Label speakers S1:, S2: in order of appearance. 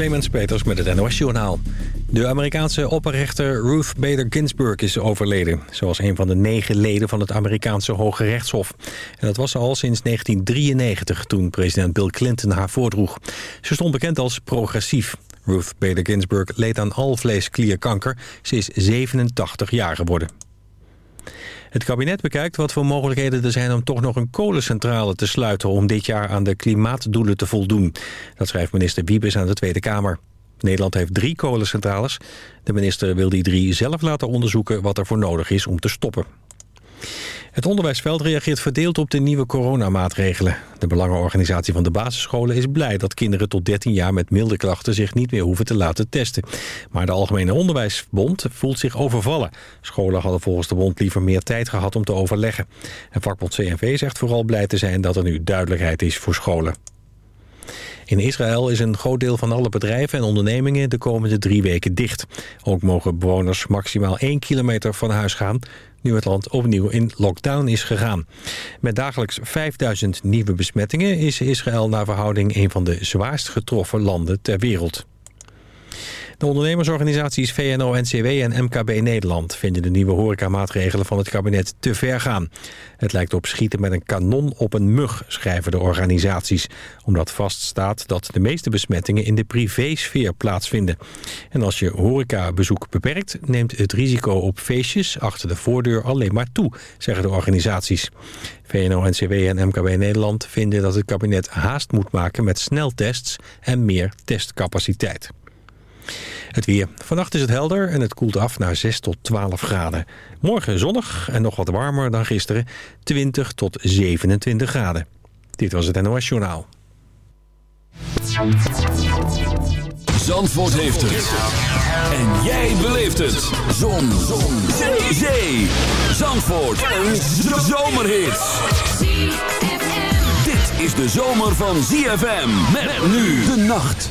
S1: Clemens Peters met het NOS Journaal. De Amerikaanse opperrechter Ruth Bader Ginsburg is overleden. Was een van de negen leden van het Amerikaanse Hoge Rechtshof. En dat was al sinds 1993, toen president Bill Clinton haar voordroeg. Ze stond bekend als progressief. Ruth Bader Ginsburg leed aan alvleesklierkanker. Ze is 87 jaar geworden. Het kabinet bekijkt wat voor mogelijkheden er zijn om toch nog een kolencentrale te sluiten... om dit jaar aan de klimaatdoelen te voldoen. Dat schrijft minister Wiebes aan de Tweede Kamer. Nederland heeft drie kolencentrales. De minister wil die drie zelf laten onderzoeken wat er voor nodig is om te stoppen. Het onderwijsveld reageert verdeeld op de nieuwe coronamaatregelen. De Belangenorganisatie van de basisscholen is blij dat kinderen tot 13 jaar met milde klachten zich niet meer hoeven te laten testen. Maar de Algemene Onderwijsbond voelt zich overvallen. Scholen hadden volgens de bond liever meer tijd gehad om te overleggen. En vakbond CNV zegt vooral blij te zijn dat er nu duidelijkheid is voor scholen. In Israël is een groot deel van alle bedrijven en ondernemingen de komende drie weken dicht. Ook mogen bewoners maximaal één kilometer van huis gaan nu het land opnieuw in lockdown is gegaan. Met dagelijks 5000 nieuwe besmettingen is Israël naar verhouding een van de zwaarst getroffen landen ter wereld. De ondernemersorganisaties VNO-NCW en MKB Nederland vinden de nieuwe horecamaatregelen van het kabinet te ver gaan. Het lijkt op schieten met een kanon op een mug, schrijven de organisaties. Omdat vaststaat dat de meeste besmettingen in de privésfeer plaatsvinden. En als je horecabezoek beperkt, neemt het risico op feestjes achter de voordeur alleen maar toe, zeggen de organisaties. VNO-NCW en MKB Nederland vinden dat het kabinet haast moet maken met sneltests en meer testcapaciteit. Het weer. Vannacht is het helder en het koelt af naar 6 tot 12 graden. Morgen zonnig en nog wat warmer dan gisteren. 20 tot 27 graden. Dit was het NOS Journaal.
S2: Zandvoort heeft het. En jij beleeft het. Zon. Zon. Zee. Zee. Zandvoort. Een zomerhit. Dit is de zomer van ZFM. Met nu de nacht.